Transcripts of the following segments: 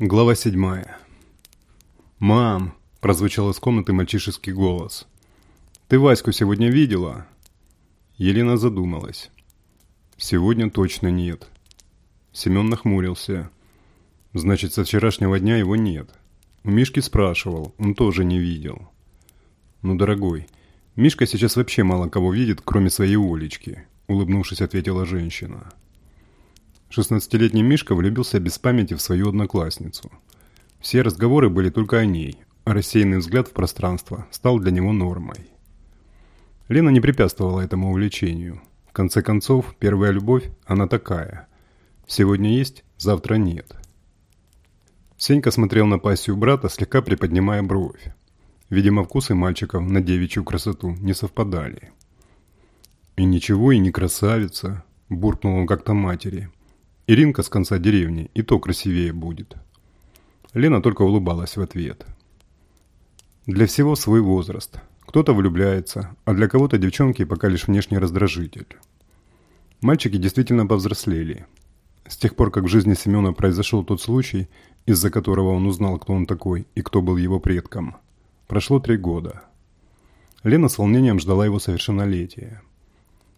Глава седьмая. «Мам!» – прозвучал из комнаты мальчишеский голос. «Ты Ваську сегодня видела?» Елена задумалась. «Сегодня точно нет». Семен нахмурился. «Значит, со вчерашнего дня его нет. У Мишки спрашивал, он тоже не видел». «Ну, дорогой, Мишка сейчас вообще мало кого видит, кроме своей Олечки», – улыбнувшись, ответила женщина. Шестнадцатилетний Мишка влюбился без памяти в свою одноклассницу. Все разговоры были только о ней, а рассеянный взгляд в пространство стал для него нормой. Лена не препятствовала этому увлечению. В конце концов, первая любовь, она такая. Сегодня есть, завтра нет. Сенька смотрел на пассию брата, слегка приподнимая бровь. Видимо, вкусы мальчиков на девичью красоту не совпадали. «И ничего, и не красавица», – буркнул он как-то матери – Иринка с конца деревни и то красивее будет. Лена только улыбалась в ответ. Для всего свой возраст. Кто-то влюбляется, а для кого-то девчонки пока лишь внешний раздражитель. Мальчики действительно повзрослели. С тех пор, как в жизни Семена произошел тот случай, из-за которого он узнал, кто он такой и кто был его предком, прошло три года. Лена с волнением ждала его совершеннолетия.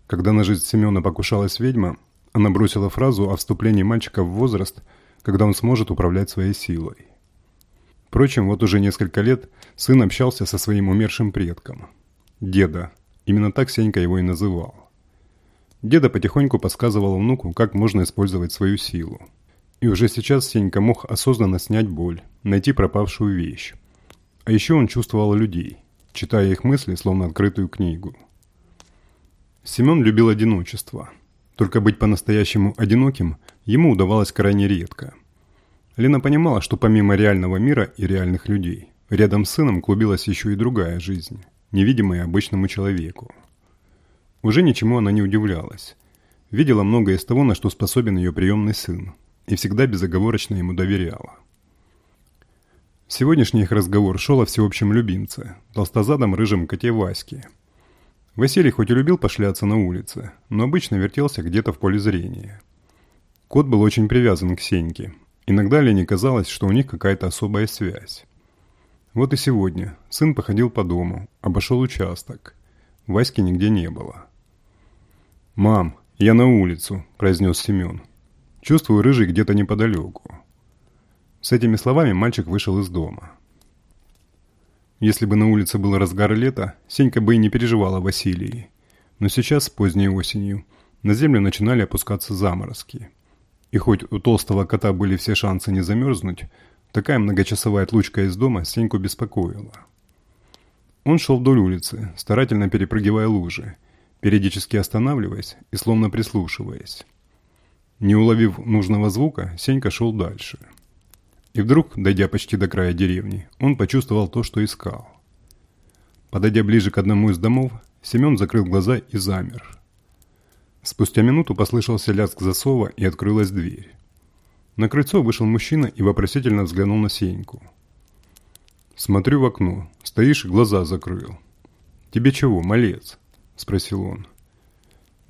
Когда на жизнь Семена покушалась ведьма, она бросила фразу о вступлении мальчика в возраст, когда он сможет управлять своей силой. Впрочем, вот уже несколько лет сын общался со своим умершим предком. Деда. Именно так Сенька его и называл. Деда потихоньку подсказывал внуку, как можно использовать свою силу. И уже сейчас Сенька мог осознанно снять боль, найти пропавшую вещь. А еще он чувствовал людей, читая их мысли, словно открытую книгу. Семен любил одиночество – только быть по-настоящему одиноким ему удавалось крайне редко. Лена понимала, что помимо реального мира и реальных людей, рядом с сыном клубилась еще и другая жизнь, невидимая обычному человеку. Уже ничему она не удивлялась. Видела многое из того, на что способен ее приемный сын, и всегда безоговорочно ему доверяла. Сегодняшний их разговор шел о всеобщем любимце, толстозадом рыжем коте Ваське – Василий хоть и любил пошляться на улице, но обычно вертелся где-то в поле зрения. Кот был очень привязан к Сеньке. Иногда Лене казалось, что у них какая-то особая связь. Вот и сегодня сын походил по дому, обошел участок. Васьки нигде не было. «Мам, я на улицу», – произнес Семен. «Чувствую рыжий где-то неподалеку». С этими словами мальчик вышел из дома. Если бы на улице был разгар лета, Сенька бы и не переживала Василии. Но сейчас, поздней осенью, на землю начинали опускаться заморозки. И хоть у толстого кота были все шансы не замерзнуть, такая многочасовая отлучка из дома Сеньку беспокоила. Он шел вдоль улицы, старательно перепрыгивая лужи, периодически останавливаясь и словно прислушиваясь. Не уловив нужного звука, Сенька шел дальше – и вдруг, дойдя почти до края деревни, он почувствовал то, что искал. Подойдя ближе к одному из домов, Семен закрыл глаза и замер. Спустя минуту послышался лязг засова и открылась дверь. На крыльцо вышел мужчина и вопросительно взглянул на Сеньку. «Смотрю в окно. Стоишь и глаза закрыл». «Тебе чего, малец?» – спросил он.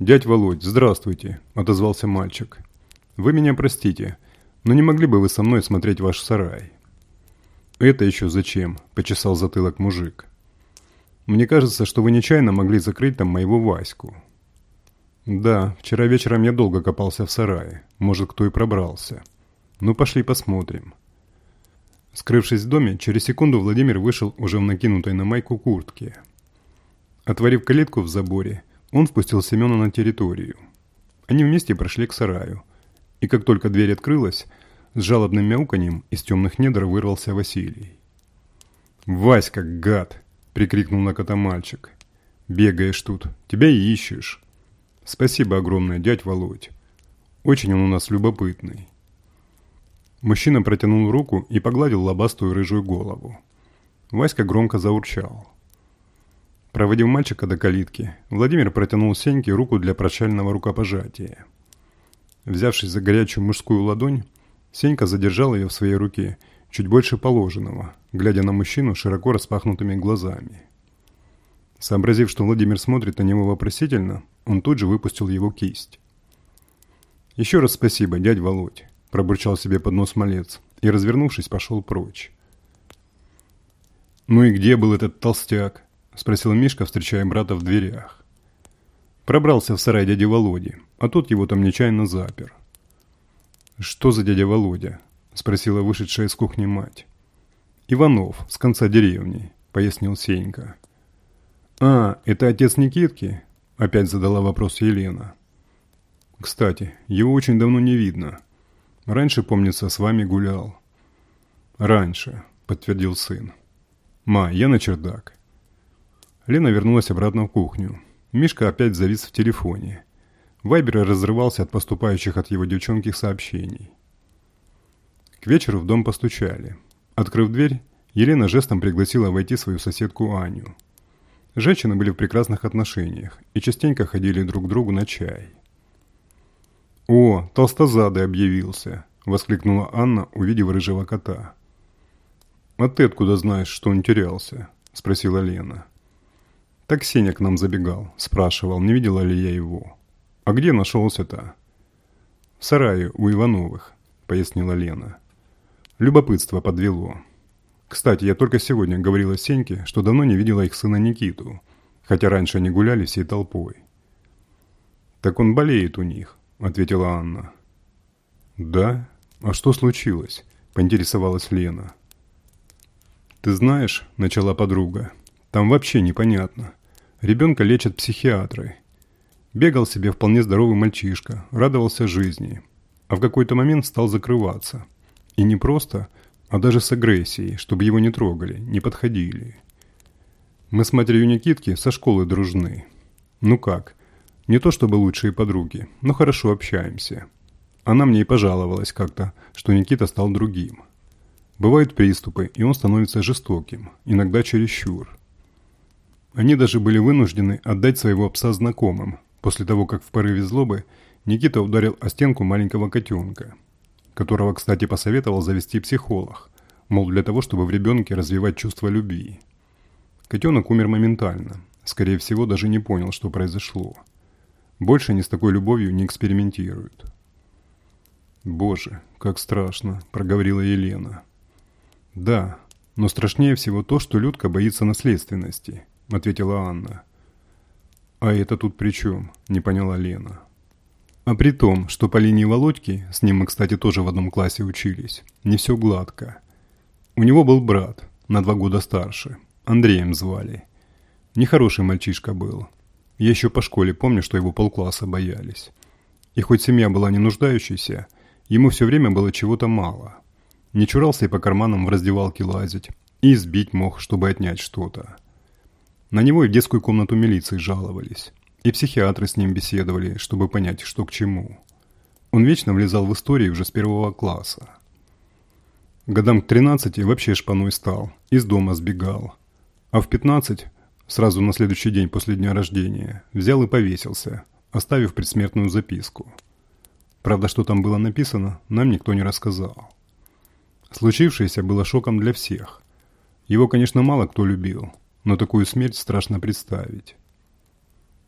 «Дядь Володь, здравствуйте», – отозвался мальчик. «Вы меня простите, но не могли бы вы со мной смотреть ваш сарай?» «Это еще зачем?» – почесал затылок мужик. «Мне кажется, что вы нечаянно могли закрыть там моего Ваську». «Да, вчера вечером я долго копался в сарае. Может, кто и пробрался. Ну, пошли посмотрим». Скрывшись в доме, через секунду Владимир вышел уже в накинутой на майку куртке. Отворив калитку в заборе, он впустил Семена на территорию. Они вместе прошли к сараю – и как только дверь открылась, с жалобным мяуканьем из темных недр вырвался Василий. «Васька, гад!» – прикрикнул на кота мальчик. «Бегаешь тут, тебя и ищешь». «Спасибо огромное, дядь Володь. Очень он у нас любопытный». Мужчина протянул руку и погладил лобастую рыжую голову. Васька громко заурчал. Проводив мальчика до калитки, Владимир протянул Сеньке руку для прощального рукопожатия. Взявшись за горячую мужскую ладонь, Сенька задержал ее в своей руке, чуть больше положенного, глядя на мужчину широко распахнутыми глазами. Сообразив, что Владимир смотрит на него вопросительно, он тут же выпустил его кисть. «Еще раз спасибо, дядь Володь», – пробурчал себе под нос малец и развернувшись, пошел прочь. «Ну и где был этот толстяк?» – спросил Мишка, встречая брата в дверях. Пробрался в сарай дяди Володи, а тот его там нечаянно запер. «Что за дядя Володя?» – спросила вышедшая из кухни мать. «Иванов, с конца деревни», – пояснил Сенька. «А, это отец Никитки?» – опять задала вопрос Елена. «Кстати, его очень давно не видно. Раньше, помнится, с вами гулял». «Раньше», – подтвердил сын. «Ма, я на чердак». Лена вернулась обратно в кухню. Мишка опять завис в телефоне. Вайбер разрывался от поступающих от его девчонки сообщений. К вечеру в дом постучали. Открыв дверь, Елена жестом пригласила войти свою соседку Аню. Женщины были в прекрасных отношениях и частенько ходили друг к другу на чай. «О, толстозадый объявился!» – воскликнула Анна, увидев рыжего кота. «А ты откуда знаешь, что он терялся?» – спросила Лена. «Так Сеня к нам забегал, спрашивал, не видела ли я его. А где нашелся-то?» «В сарае у Ивановых», – пояснила Лена. Любопытство подвело. Кстати, я только сегодня говорила Сеньке, что давно не видела их сына Никиту, хотя раньше они гуляли всей толпой. «Так он болеет у них», – ответила Анна. «Да? А что случилось?» – поинтересовалась Лена. «Ты знаешь», – начала подруга, – «там вообще непонятно. Ребенка лечат психиатры. Бегал себе вполне здоровый мальчишка, радовался жизни, а в какой-то момент стал закрываться. И не просто, а даже с агрессией, чтобы его не трогали, не подходили. Мы с матерью Никитки со школы дружны. Ну как, не то чтобы лучшие подруги, но хорошо общаемся. Она мне и пожаловалась как-то, что Никита стал другим. Бывают приступы, и он становится жестоким, иногда чересчур. Они даже были вынуждены отдать своего пса знакомым, после того, как в порыве злобы Никита ударил о стенку маленького котенка, которого, кстати, посоветовал завести психолог, мол, для того, чтобы в ребенке развивать чувство любви. Котенок умер моментально, скорее всего, даже не понял, что произошло. Больше они с такой любовью не экспериментируют. «Боже, как страшно», – проговорила Елена. «Да, но страшнее всего то, что Людка боится наследственности», – ответила Анна. «А это тут при чем?» – не поняла Лена. А при том, что по линии Володьки, с ним мы, кстати, тоже в одном классе учились, не все гладко. У него был брат, на два года старше, Андреем звали. Нехороший мальчишка был. Я еще по школе помню, что его полкласса боялись. И хоть семья была не нуждающейся, ему все время было чего-то мало – не чурался и по карманам в раздевалке лазить. И избить мог, чтобы отнять что-то. На него и в детскую комнату милиции жаловались. И психиатры с ним беседовали, чтобы понять, что к чему. Он вечно влезал в истории уже с первого класса. Годам к 13 вообще шпаной стал, из дома сбегал. А в 15, сразу на следующий день после дня рождения, взял и повесился, оставив предсмертную записку. Правда, что там было написано, нам никто не рассказал. Случившееся было шоком для всех. Его, конечно, мало кто любил, но такую смерть страшно представить.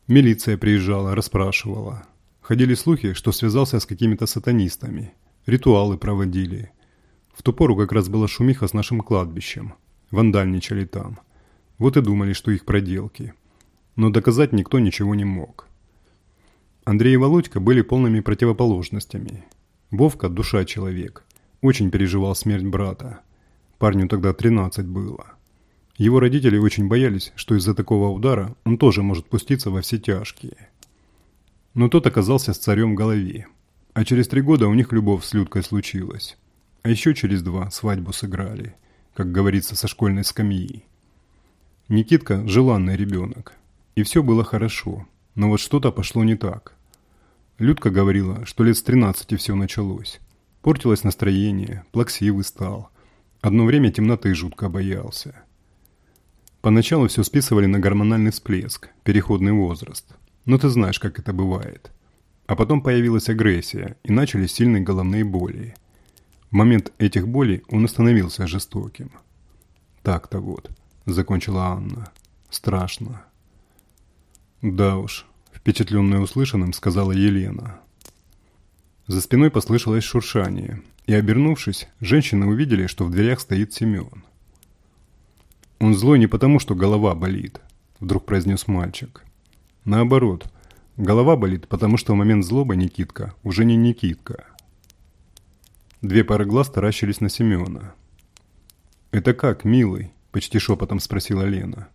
Милиция приезжала, расспрашивала. Ходили слухи, что связался с какими-то сатанистами. Ритуалы проводили. В ту пору как раз была шумиха с нашим кладбищем. Вандальничали там. Вот и думали, что их проделки. Но доказать никто ничего не мог. Андрей и Володька были полными противоположностями. Вовка – душа человек. Очень переживал смерть брата. Парню тогда 13 было. Его родители очень боялись, что из-за такого удара он тоже может пуститься во все тяжкие. Но тот оказался с царем голове. А через три года у них любовь с Людкой случилась. А еще через два свадьбу сыграли, как говорится, со школьной скамьи. Никитка – желанный ребенок. И все было хорошо, но вот что-то пошло не так. Людка говорила, что лет с 13 все началось. Портилось настроение, плаксивый стал. Одно время темноты жутко боялся. Поначалу все списывали на гормональный всплеск, переходный возраст. Но ты знаешь, как это бывает. А потом появилась агрессия, и начались сильные головные боли. В момент этих болей он остановился жестоким. «Так-то вот», — закончила Анна. «Страшно». «Да уж», — впечатленная услышанным, сказала Елена. За спиной послышалось шуршание, и, обернувшись, женщины увидели, что в дверях стоит Семен. «Он злой не потому, что голова болит», – вдруг произнес мальчик. «Наоборот, голова болит, потому что в момент злобы Никитка уже не Никитка». Две пары глаз таращились на Семена. «Это как, милый?» – почти шепотом спросила Лена.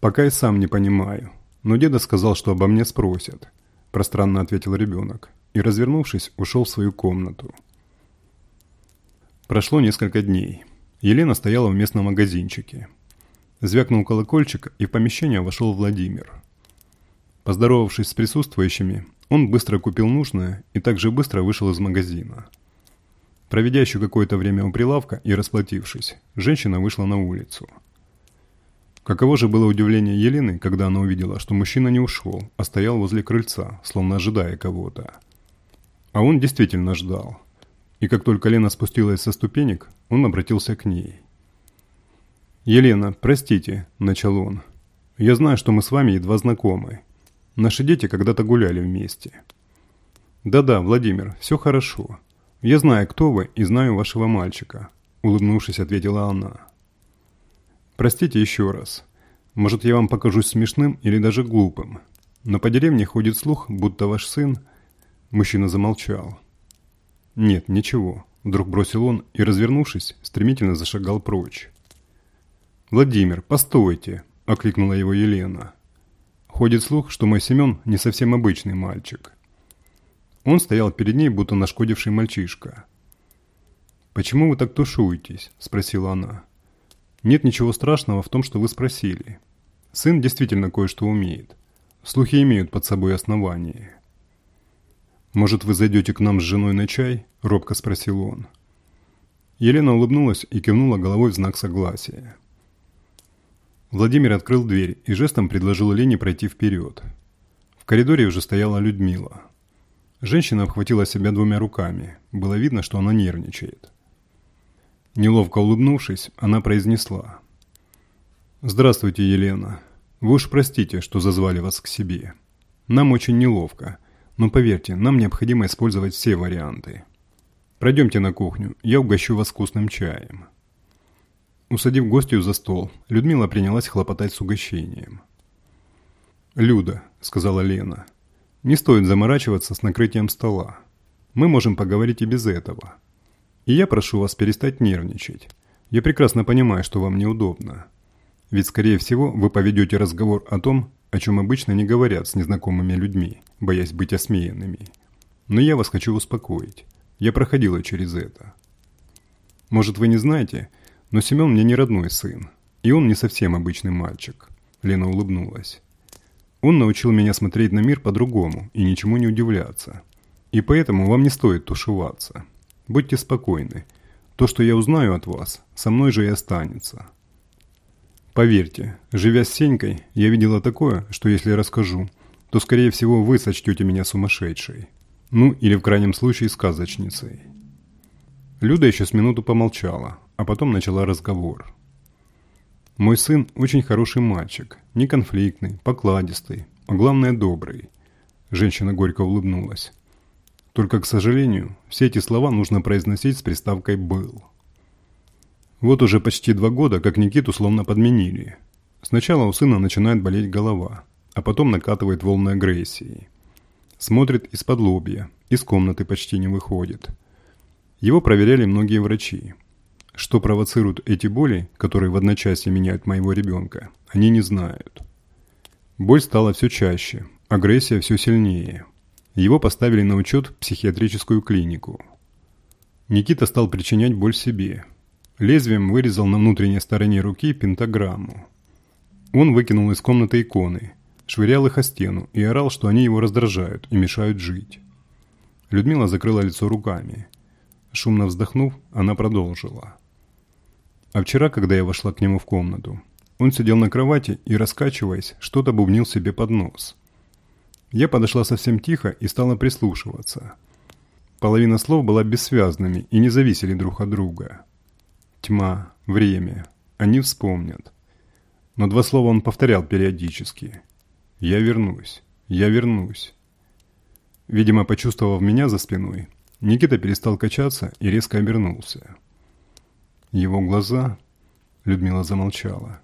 «Пока и сам не понимаю, но деда сказал, что обо мне спросят», – пространно ответил ребенок и, развернувшись, ушел в свою комнату. Прошло несколько дней. Елена стояла в местном магазинчике. Звякнул колокольчик, и в помещение вошел Владимир. Поздоровавшись с присутствующими, он быстро купил нужное и также быстро вышел из магазина. Проведя еще какое-то время у прилавка и расплатившись, женщина вышла на улицу. Каково же было удивление Елены, когда она увидела, что мужчина не ушел, а стоял возле крыльца, словно ожидая кого-то. А он действительно ждал. И как только Лена спустилась со ступенек, он обратился к ней. «Елена, простите», – начал он. «Я знаю, что мы с вами едва знакомы. Наши дети когда-то гуляли вместе». «Да-да, Владимир, все хорошо. Я знаю, кто вы, и знаю вашего мальчика», – улыбнувшись, ответила она. «Простите еще раз. Может, я вам покажусь смешным или даже глупым. Но по деревне ходит слух, будто ваш сын...» Мужчина замолчал. «Нет, ничего», – вдруг бросил он и, развернувшись, стремительно зашагал прочь. «Владимир, постойте!» – окликнула его Елена. Ходит слух, что мой Семен не совсем обычный мальчик. Он стоял перед ней, будто нашкодивший мальчишка. «Почему вы так тушуетесь?» – спросила она. «Нет ничего страшного в том, что вы спросили. Сын действительно кое-что умеет. Слухи имеют под собой основание». «Может, вы зайдете к нам с женой на чай?» – робко спросил он. Елена улыбнулась и кивнула головой в знак согласия. Владимир открыл дверь и жестом предложил Лене пройти вперед. В коридоре уже стояла Людмила. Женщина обхватила себя двумя руками. Было видно, что она нервничает. Неловко улыбнувшись, она произнесла. «Здравствуйте, Елена. Вы уж простите, что зазвали вас к себе. Нам очень неловко, но поверьте, нам необходимо использовать все варианты. Пройдемте на кухню, я угощу вас вкусным чаем». Усадив гостью за стол, Людмила принялась хлопотать с угощением. «Люда», — сказала Лена, — не стоит заморачиваться с накрытием стола. Мы можем поговорить и без этого. И я прошу вас перестать нервничать. Я прекрасно понимаю, что вам неудобно. Ведь, скорее всего, вы поведете разговор о том, о чем обычно не говорят с незнакомыми людьми, боясь быть осмеянными. Но я вас хочу успокоить. Я проходила через это. Может, вы не знаете, но Семен мне не родной сын, и он не совсем обычный мальчик. Лена улыбнулась. Он научил меня смотреть на мир по-другому и ничему не удивляться. И поэтому вам не стоит тушеваться. Будьте спокойны. То, что я узнаю от вас, со мной же и останется. Поверьте, живя с Сенькой, я видела такое, что если расскажу, то, скорее всего, вы сочтете меня сумасшедшей. Ну, или в крайнем случае сказочницей. Люда еще с минуту помолчала, а потом начала разговор. Мой сын очень хороший мальчик, не конфликтный, покладистый, а главное добрый. Женщина горько улыбнулась. Только, к сожалению, все эти слова нужно произносить с приставкой «был». Вот уже почти два года, как Никиту словно подменили. Сначала у сына начинает болеть голова, а потом накатывает волны агрессии. Смотрит из-под лобья, из комнаты почти не выходит. Его проверяли многие врачи, что провоцируют эти боли, которые в одночасье меняют моего ребенка, они не знают. Боль стала все чаще, агрессия все сильнее. Его поставили на учет в психиатрическую клинику. Никита стал причинять боль себе. Лезвием вырезал на внутренней стороне руки пентаграмму. Он выкинул из комнаты иконы, швырял их о стену и орал, что они его раздражают и мешают жить. Людмила закрыла лицо руками. Шумно вздохнув, она продолжила. А вчера, когда я вошла к нему в комнату, он сидел на кровати и, раскачиваясь, что-то бубнил себе под нос. Я подошла совсем тихо и стала прислушиваться. Половина слов была бессвязными и не зависели друг от друга. Тьма, время, они вспомнят. Но два слова он повторял периодически. «Я вернусь, я вернусь». Видимо, почувствовав меня за спиной, Никита перестал качаться и резко обернулся. Его глаза... Людмила замолчала.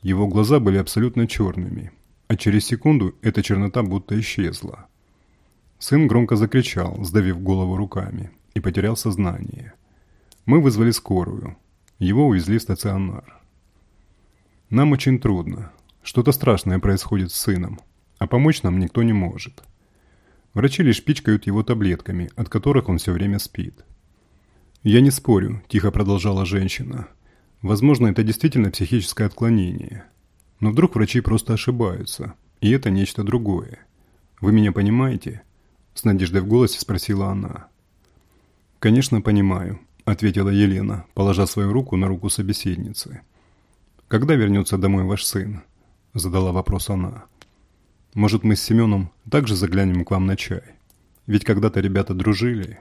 Его глаза были абсолютно черными, а через секунду эта чернота будто исчезла. Сын громко закричал, сдавив голову руками, и потерял сознание. Мы вызвали скорую. Его увезли в стационар. Нам очень трудно. Что-то страшное происходит с сыном, а помочь нам никто не может. Врачи лишь пичкают его таблетками, от которых он все время спит. «Я не спорю», – тихо продолжала женщина. «Возможно, это действительно психическое отклонение. Но вдруг врачи просто ошибаются, и это нечто другое. Вы меня понимаете?» С надеждой в голосе спросила она. «Конечно, понимаю», – ответила Елена, положа свою руку на руку собеседницы. «Когда вернется домой ваш сын?» – задала вопрос она. «Может, мы с Семеном также заглянем к вам на чай? Ведь когда-то ребята дружили».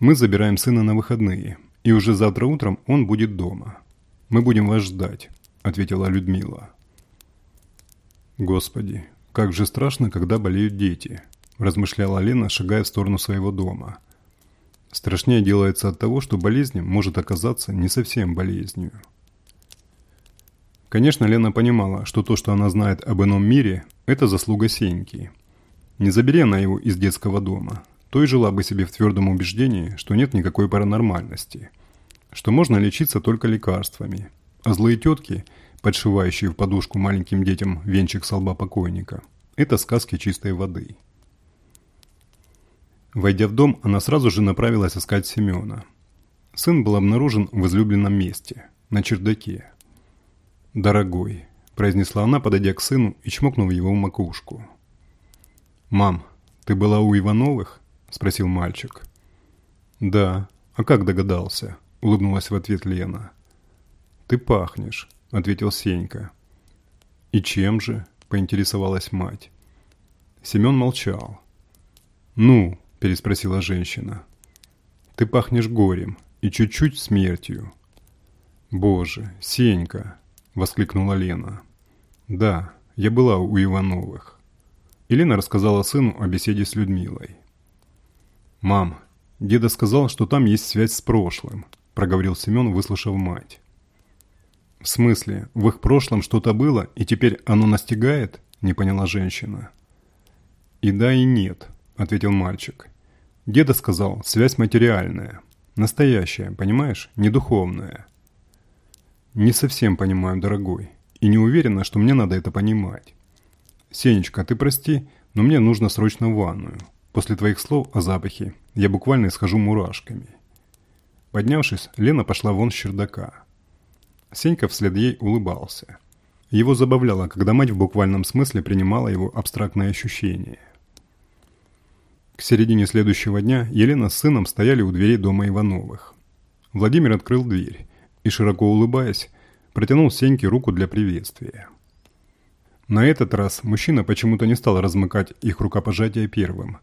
«Мы забираем сына на выходные, и уже завтра утром он будет дома. Мы будем вас ждать», – ответила Людмила. «Господи, как же страшно, когда болеют дети», – размышляла Лена, шагая в сторону своего дома – Страшнее делается от того, что болезнь может оказаться не совсем болезнью. Конечно, Лена понимала, что то, что она знает об ином мире, это заслуга Сеньки. Не забери она его из детского дома, то и жила бы себе в твердом убеждении, что нет никакой паранормальности, что можно лечиться только лекарствами, а злые тетки, подшивающие в подушку маленьким детям венчик со лба покойника, это сказки чистой воды. Войдя в дом, она сразу же направилась искать Семена. Сын был обнаружен в излюбленном месте, на чердаке. «Дорогой», – произнесла она, подойдя к сыну и чмокнув его в макушку. «Мам, ты была у Ивановых?» – спросил мальчик. «Да. А как догадался?» – улыбнулась в ответ Лена. «Ты пахнешь», – ответил Сенька. «И чем же?» – поинтересовалась мать. Семен молчал. «Ну, переспросила женщина. «Ты пахнешь горем и чуть-чуть смертью». «Боже, Сенька!» – воскликнула Лена. «Да, я была у Ивановых». И Лена рассказала сыну о беседе с Людмилой. «Мам, деда сказал, что там есть связь с прошлым», – проговорил Семен, выслушав мать. «В смысле, в их прошлом что-то было, и теперь оно настигает?» – не поняла женщина. «И да, и нет», – ответил мальчик. Деда сказал, связь материальная. Настоящая, понимаешь? Не духовная. Не совсем понимаю, дорогой. И не уверена, что мне надо это понимать. Сенечка, ты прости, но мне нужно срочно в ванную. После твоих слов о запахе я буквально исхожу мурашками. Поднявшись, Лена пошла вон с чердака. Сенька вслед ей улыбался. Его забавляло, когда мать в буквальном смысле принимала его абстрактные ощущения. К середине следующего дня Елена с сыном стояли у дверей дома Ивановых. Владимир открыл дверь и, широко улыбаясь, протянул Сеньке руку для приветствия. На этот раз мужчина почему-то не стал размыкать их рукопожатие первым,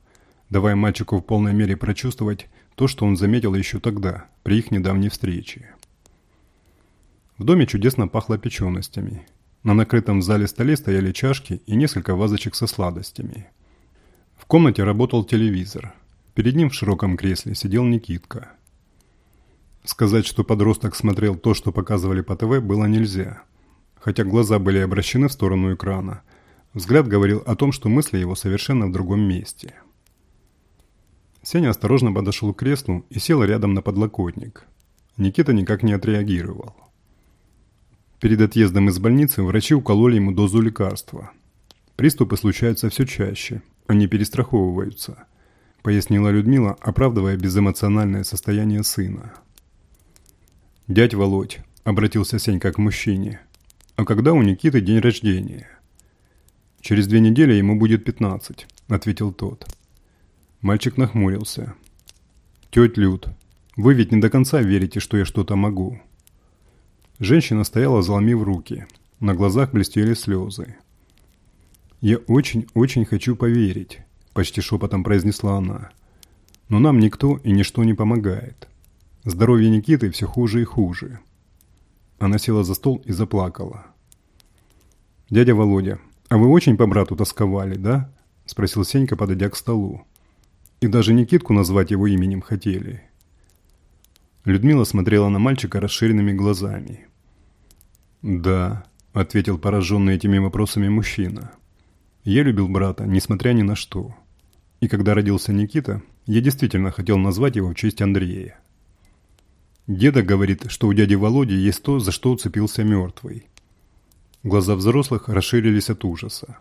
давая мальчику в полной мере прочувствовать то, что он заметил еще тогда, при их недавней встрече. В доме чудесно пахло печеностями. На накрытом в зале столе стояли чашки и несколько вазочек со сладостями – комнате работал телевизор. Перед ним в широком кресле сидел Никитка. Сказать, что подросток смотрел то, что показывали по ТВ, было нельзя. Хотя глаза были обращены в сторону экрана. Взгляд говорил о том, что мысли его совершенно в другом месте. Сеня осторожно подошел к креслу и сел рядом на подлокотник. Никита никак не отреагировал. Перед отъездом из больницы врачи укололи ему дозу лекарства. Приступы случаются все чаще – они перестраховываются», – пояснила Людмила, оправдывая безэмоциональное состояние сына. «Дядь Володь», – обратился Сенька к мужчине, – «а когда у Никиты день рождения?» «Через две недели ему будет пятнадцать», – ответил тот. Мальчик нахмурился. «Теть Люд, вы ведь не до конца верите, что я что-то могу». Женщина стояла, заломив руки. На глазах блестели слезы. «Я очень-очень хочу поверить», – почти шепотом произнесла она. «Но нам никто и ничто не помогает. Здоровье Никиты все хуже и хуже». Она села за стол и заплакала. «Дядя Володя, а вы очень по брату тосковали, да?» – спросил Сенька, подойдя к столу. «И даже Никитку назвать его именем хотели». Людмила смотрела на мальчика расширенными глазами. «Да», — ответил пораженный этими вопросами мужчина. «Я любил брата, несмотря ни на что. И когда родился Никита, я действительно хотел назвать его в честь Андрея. Деда говорит, что у дяди Володи есть то, за что уцепился мертвый. Глаза взрослых расширились от ужаса.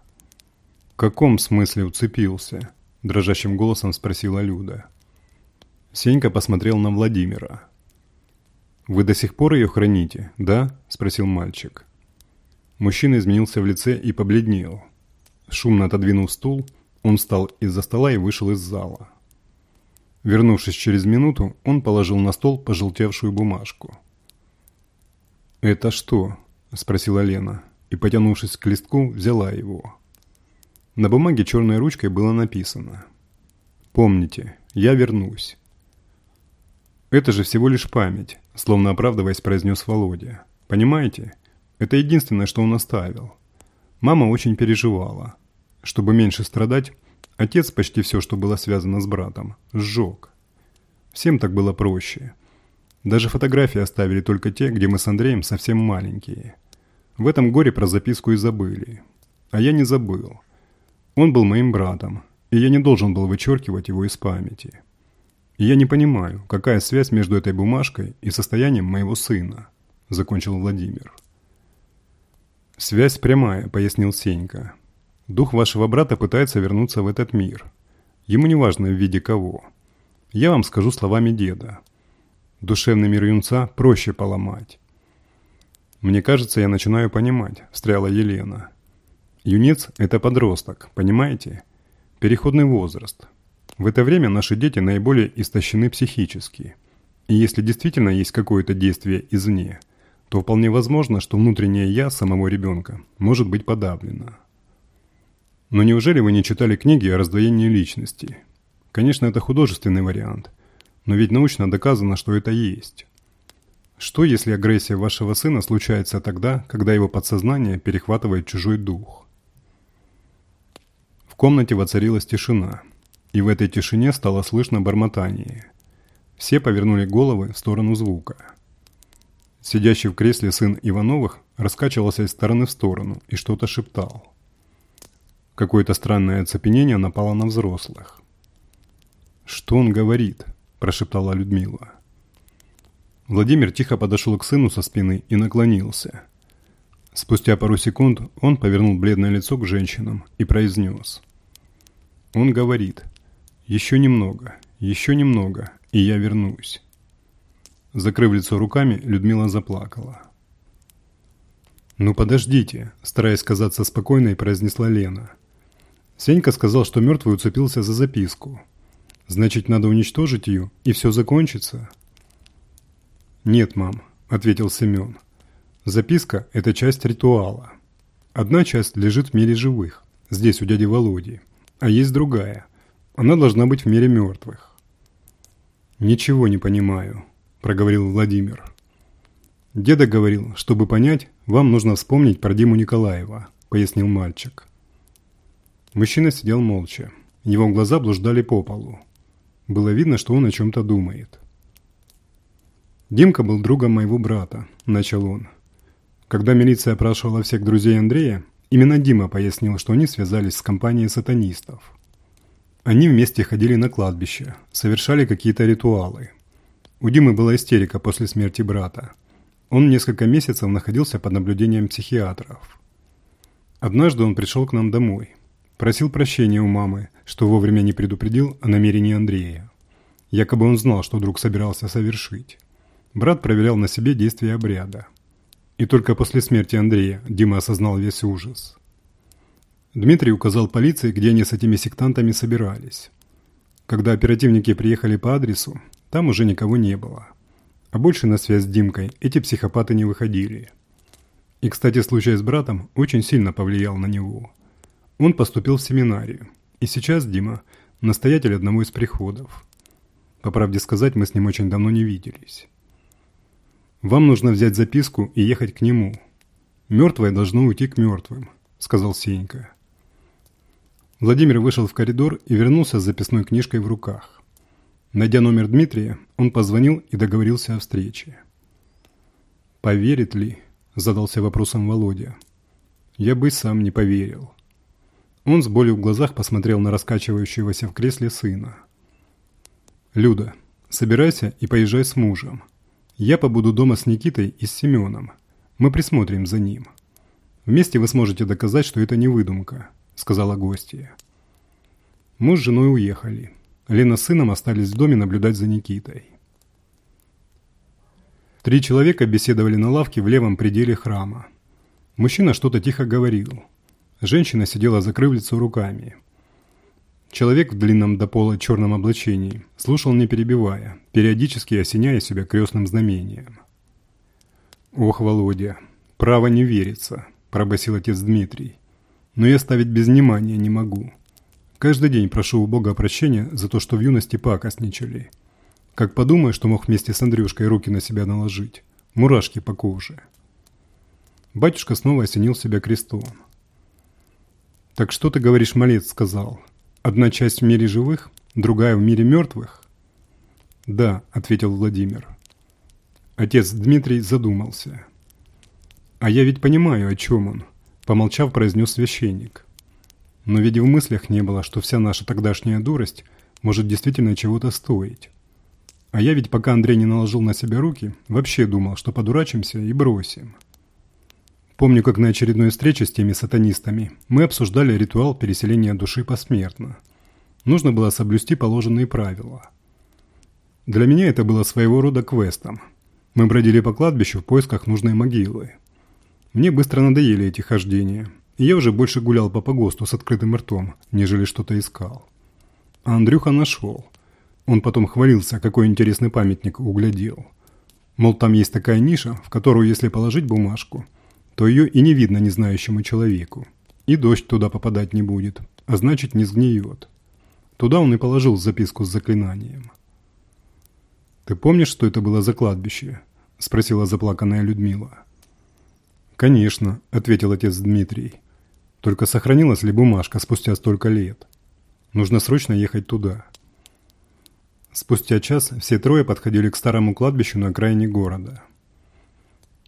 «В каком смысле уцепился?» – дрожащим голосом спросила Люда. Сенька посмотрел на Владимира. «Вы до сих пор ее храните, да?» – спросил мальчик. Мужчина изменился в лице и побледнел. Шумно отодвинув стул, он встал из-за стола и вышел из зала. Вернувшись через минуту, он положил на стол пожелтевшую бумажку. «Это что?» – спросила Лена и, потянувшись к листку, взяла его. На бумаге черной ручкой было написано «Помните, я вернусь». «Это же всего лишь память», словно оправдываясь, произнес Володя. «Понимаете? Это единственное, что он оставил. Мама очень переживала. Чтобы меньше страдать, отец почти все, что было связано с братом, сжег. Всем так было проще. Даже фотографии оставили только те, где мы с Андреем совсем маленькие. В этом горе про записку и забыли. А я не забыл. Он был моим братом, и я не должен был вычеркивать его из памяти. И я не понимаю, какая связь между этой бумажкой и состоянием моего сына, закончил Владимир. «Связь прямая», — пояснил Сенька. «Дух вашего брата пытается вернуться в этот мир. Ему не важно в виде кого. Я вам скажу словами деда. Душевный мир юнца проще поломать. «Мне кажется, я начинаю понимать», – встряла Елена. «Юнец – это подросток, понимаете? Переходный возраст. В это время наши дети наиболее истощены психически. И если действительно есть какое-то действие извне, то вполне возможно, что внутреннее «я» самого ребенка может быть подавлено. Но неужели вы не читали книги о раздвоении личности? Конечно, это художественный вариант, но ведь научно доказано, что это есть. Что, если агрессия вашего сына случается тогда, когда его подсознание перехватывает чужой дух? В комнате воцарилась тишина, и в этой тишине стало слышно бормотание. Все повернули головы в сторону звука. Сидящий в кресле сын Ивановых раскачивался из стороны в сторону и что-то шептал. Какое-то странное оцепенение напало на взрослых. «Что он говорит?» – прошептала Людмила. Владимир тихо подошел к сыну со спины и наклонился. Спустя пару секунд он повернул бледное лицо к женщинам и произнес. Он говорит, «Еще немного, еще немного, и я вернусь». Закрыв лицо руками, Людмила заплакала. «Ну подождите», – стараясь казаться спокойной, произнесла Лена. Сенька сказал, что мертвый уцепился за записку. «Значит, надо уничтожить ее, и все закончится?» «Нет, мам», – ответил Семен. «Записка – это часть ритуала. Одна часть лежит в мире живых, здесь у дяди Володи, а есть другая. Она должна быть в мире мертвых». «Ничего не понимаю», – проговорил Владимир. «Деда говорил, чтобы понять, вам нужно вспомнить про Диму Николаева», – пояснил мальчик. Мужчина сидел молча. Его глаза блуждали по полу. Было видно, что он о чем-то думает. «Димка был другом моего брата», – начал он. Когда милиция опрашивала всех друзей Андрея, именно Дима пояснил, что они связались с компанией сатанистов. Они вместе ходили на кладбище, совершали какие-то ритуалы. У Димы была истерика после смерти брата. Он несколько месяцев находился под наблюдением психиатров. Однажды он пришел к нам домой. Просил прощения у мамы, что вовремя не предупредил о намерении Андрея. Якобы он знал, что друг собирался совершить. Брат проверял на себе действие обряда. И только после смерти Андрея Дима осознал весь ужас. Дмитрий указал полиции, где они с этими сектантами собирались. Когда оперативники приехали по адресу, там уже никого не было. А больше на связь с Димкой эти психопаты не выходили. И, кстати, случай с братом очень сильно повлиял на него. Он поступил в семинарию, и сейчас Дима – настоятель одного из приходов. По правде сказать, мы с ним очень давно не виделись. «Вам нужно взять записку и ехать к нему. Мертвое должно уйти к мертвым», — сказал Сенька. Владимир вышел в коридор и вернулся с записной книжкой в руках. Найдя номер Дмитрия, он позвонил и договорился о встрече. «Поверит ли?» – задался вопросом Володя. «Я бы сам не поверил». Он с болью в глазах посмотрел на раскачивающегося в кресле сына. «Люда, собирайся и поезжай с мужем. Я побуду дома с Никитой и с Семеном. Мы присмотрим за ним. Вместе вы сможете доказать, что это не выдумка», – сказала гостья. Муж с женой уехали. Лена с сыном остались в доме наблюдать за Никитой. Три человека беседовали на лавке в левом пределе храма. Мужчина что-то тихо говорил. Женщина сидела, закрыв лицо руками. Человек в длинном до пола черном облачении слушал не перебивая, периодически осеняя себя крестным знамением. «Ох, Володя, право не верится», – пробасил отец Дмитрий. «Но я ставить без внимания не могу. Каждый день прошу у Бога прощения за то, что в юности пакостничали. Как подумаю, что мог вместе с Андрюшкой руки на себя наложить. Мурашки по коже. Батюшка снова осенил себя крестом. «Так что ты говоришь, малец?» – сказал. «Одна часть в мире живых, другая в мире мертвых?» «Да», – ответил Владимир. Отец Дмитрий задумался. «А я ведь понимаю, о чем он», – помолчав, произнес священник. «Но ведь в мыслях не было, что вся наша тогдашняя дурость может действительно чего-то стоить. А я ведь пока Андрей не наложил на себя руки, вообще думал, что подурачимся и бросим. Помню, как на очередной встрече с теми сатанистами мы обсуждали ритуал переселения души посмертно. Нужно было соблюсти положенные правила. Для меня это было своего рода квестом. Мы бродили по кладбищу в поисках нужной могилы. Мне быстро надоели эти хождения, и я уже больше гулял по погосту с открытым ртом, нежели что-то искал. А Андрюха нашел – он потом хвалился, какой интересный памятник углядел. Мол, там есть такая ниша, в которую, если положить бумажку, то ее и не видно незнающему человеку. И дождь туда попадать не будет, а значит не сгниет. Туда он и положил записку с заклинанием. «Ты помнишь, что это было за кладбище?» – спросила заплаканная Людмила. «Конечно», – ответил отец Дмитрий. «Только сохранилась ли бумажка спустя столько лет? Нужно срочно ехать туда». Спустя час все трое подходили к старому кладбищу на окраине города.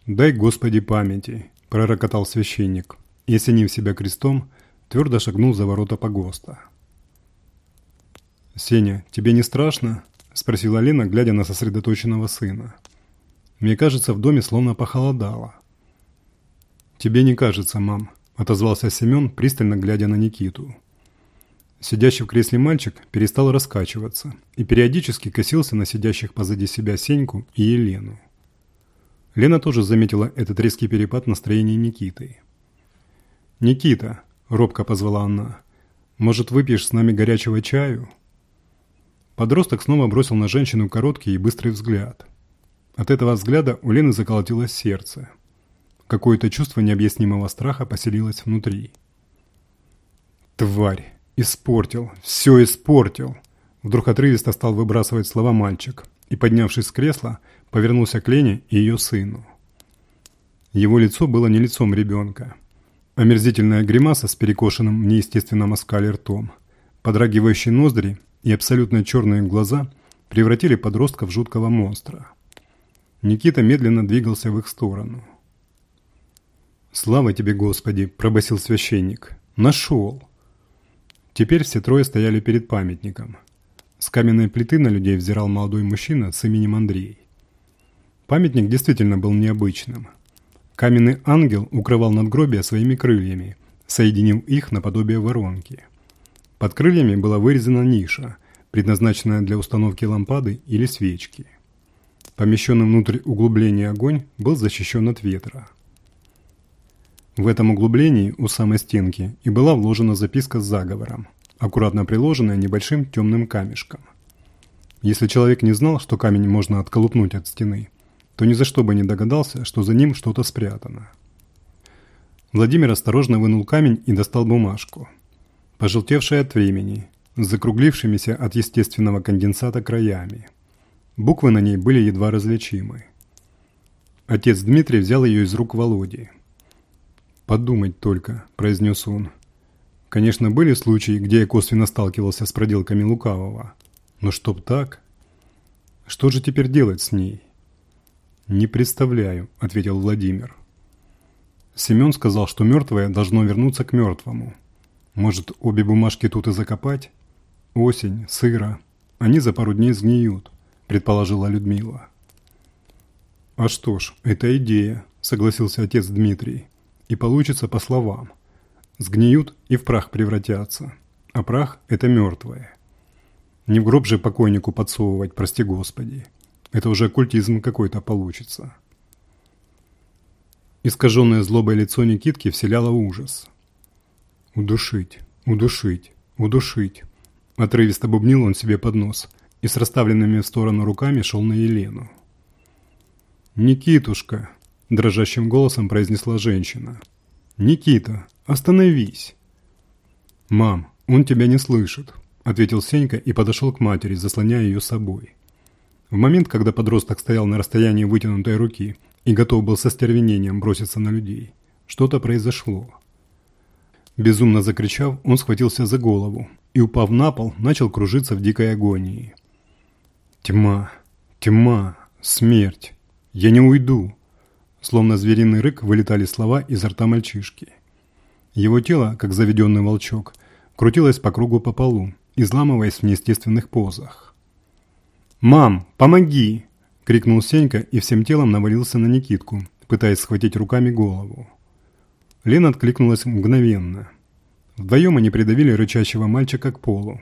«Дай Господи памяти», – пророкотал священник, и, осенив себя крестом, твердо шагнул за ворота погоста. «Сеня, тебе не страшно?» – спросила Лена, глядя на сосредоточенного сына. «Мне кажется, в доме словно похолодало». «Тебе не кажется, мам», – отозвался Семен, пристально глядя на Никиту. Сидящий в кресле мальчик перестал раскачиваться и периодически косился на сидящих позади себя Сеньку и Елену. Лена тоже заметила этот резкий перепад настроения Никиты. «Никита», – робко позвала она, – «может, выпьешь с нами горячего чаю?» Подросток снова бросил на женщину короткий и быстрый взгляд. От этого взгляда у Лены заколотилось сердце. Какое-то чувство необъяснимого страха поселилось внутри. «Тварь!» «Испортил, все испортил!» Вдруг отрывисто стал выбрасывать слова мальчик и, поднявшись с кресла, повернулся к Лене и ее сыну. Его лицо было не лицом ребенка. Омерзительная гримаса с перекошенным в неестественном оскале ртом, подрагивающие ноздри и абсолютно черные глаза превратили подростка в жуткого монстра. Никита медленно двигался в их сторону. «Слава тебе, Господи!» – пробасил священник. «Нашел!» Теперь все трое стояли перед памятником. С каменной плиты на людей взирал молодой мужчина с именем Андрей. Памятник действительно был необычным. Каменный ангел укрывал надгробие своими крыльями, соединив их наподобие воронки. Под крыльями была вырезана ниша, предназначенная для установки лампады или свечки. Помещенный внутрь углубления огонь был защищен от ветра. В этом углублении у самой стенки и была вложена записка с заговором, аккуратно приложенная небольшим темным камешком. Если человек не знал, что камень можно отколупнуть от стены, то ни за что бы не догадался, что за ним что-то спрятано. Владимир осторожно вынул камень и достал бумажку. Пожелтевшая от времени, с закруглившимися от естественного конденсата краями. Буквы на ней были едва различимы. Отец Дмитрий взял ее из рук Володи – «Подумать только», – произнес он. Конечно, были случаи, где я косвенно сталкивался с проделками лукавого. Но чтоб так... Что же теперь делать с ней? «Не представляю», — ответил Владимир. Семен сказал, что мертвое должно вернуться к мертвому. Может, обе бумажки тут и закопать? Осень, сыро. Они за пару дней сгниют, предположила Людмила. А что ж, это идея, согласился отец Дмитрий. И получится по словам. Сгниют и в прах превратятся. А прах – это мертвое. Не в гроб же покойнику подсовывать, прости господи. Это уже оккультизм какой-то получится. Искаженное злобой лицо Никитки вселяло ужас. «Удушить, удушить, удушить!» Отрывисто бубнил он себе под нос и с расставленными в сторону руками шел на Елену. «Никитушка!» – дрожащим голосом произнесла женщина. «Никита, остановись!» «Мам, он тебя не слышит», – ответил Сенька и подошел к матери, заслоняя ее собой. В момент, когда подросток стоял на расстоянии вытянутой руки и готов был со стервенением броситься на людей, что-то произошло. Безумно закричав, он схватился за голову и, упав на пол, начал кружиться в дикой агонии. «Тьма! Тьма! Смерть! Я не уйду!» Словно звериный рык вылетали слова изо рта мальчишки. Его тело, как заведенный волчок, крутилось по кругу по полу, изламываясь в неестественных позах. «Мам, помоги!» – крикнул Сенька и всем телом навалился на Никитку, пытаясь схватить руками голову. Лена откликнулась мгновенно. Вдвоем они придавили рычащего мальчика к полу.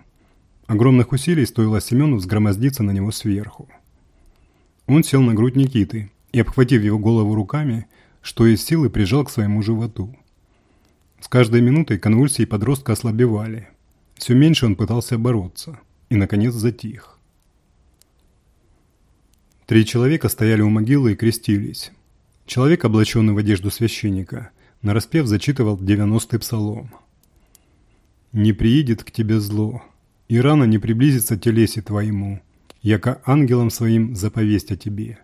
Огромных усилий стоило Семену взгромоздиться на него сверху. Он сел на грудь Никиты и, обхватив его голову руками, что из силы прижал к своему животу. С каждой минутой конвульсии подростка ослабевали. Все меньше он пытался бороться и, наконец, затих. Три человека стояли у могилы и крестились. Человек, облаченный в одежду священника, нараспев зачитывал девяностый псалом. «Не приидет к тебе зло, и рано не приблизится телесе твоему, яко ангелом своим заповесть о тебе.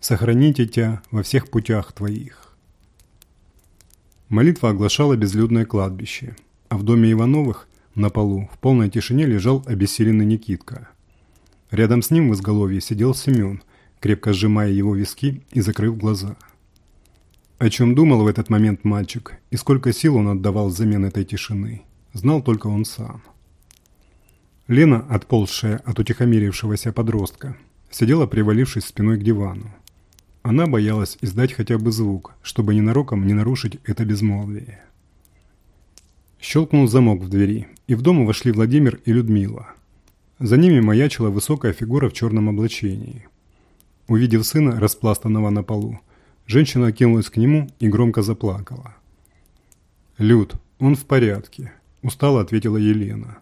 Сохраните тебя во всех путях твоих». Молитва оглашала безлюдное кладбище, а в доме Ивановых на полу в полной тишине лежал обессиленный Никитка. Рядом с ним в изголовье сидел Семен, крепко сжимая его виски и закрыв глаза. О чем думал в этот момент мальчик и сколько сил он отдавал взамен этой тишины, знал только он сам. Лена, отползшая от утихомирившегося подростка, сидела привалившись спиной к дивану. Она боялась издать хотя бы звук, чтобы ненароком не нарушить это безмолвие. Щелкнул замок в двери, и в дом вошли Владимир и Людмила. За ними маячила высокая фигура в черном облачении. Увидев сына, распластанного на полу, женщина кинулась к нему и громко заплакала. «Люд, он в порядке», – устало ответила Елена.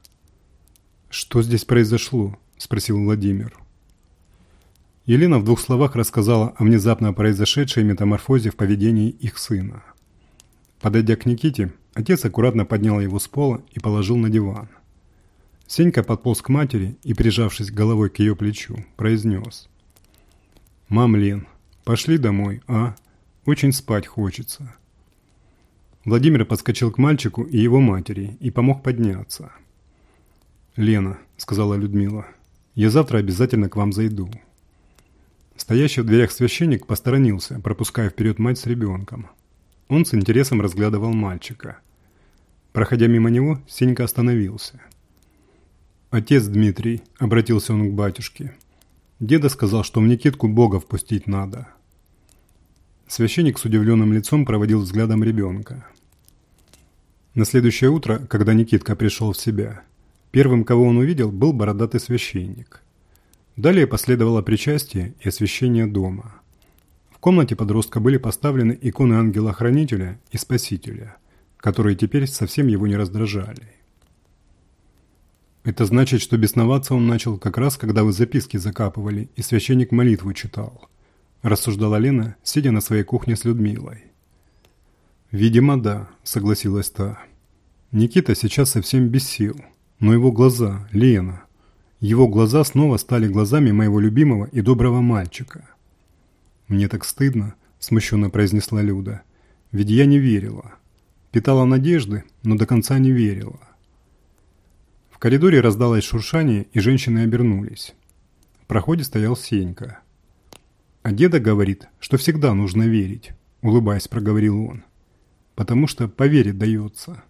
«Что здесь произошло?» – спросил Владимир. Елена в двух словах рассказала о внезапно произошедшей метаморфозе в поведении их сына. Подойдя к Никите, отец аккуратно поднял его с пола и положил на диван. Сенька подполз к матери и, прижавшись головой к ее плечу, произнес – «Мам, Лен, пошли домой, а? Очень спать хочется». Владимир подскочил к мальчику и его матери и помог подняться. «Лена», — сказала Людмила, — «я завтра обязательно к вам зайду». Стоящий в дверях священник посторонился, пропуская вперед мать с ребенком. Он с интересом разглядывал мальчика. Проходя мимо него, Сенька остановился. «Отец Дмитрий», — обратился он к батюшке, — Деда сказал, что в Никитку Бога впустить надо. Священник с удивленным лицом проводил взглядом ребенка. На следующее утро, когда Никитка пришел в себя, первым, кого он увидел, был бородатый священник. Далее последовало причастие и освящение дома. В комнате подростка были поставлены иконы ангела-хранителя и спасителя, которые теперь совсем его не раздражали. Это значит, что бесноваться он начал как раз, когда вы записки закапывали, и священник молитву читал. Рассуждала Лена, сидя на своей кухне с Людмилой. «Видимо, да», — согласилась та. Никита сейчас совсем без сил. Но его глаза, Лена, его глаза снова стали глазами моего любимого и доброго мальчика. «Мне так стыдно», — смущенно произнесла Люда. «Ведь я не верила. Питала надежды, но до конца не верила. В коридоре раздалось шуршание, и женщины обернулись. В проходе стоял Сенька. «А деда говорит, что всегда нужно верить», — улыбаясь, проговорил он. «Потому что поверить дается».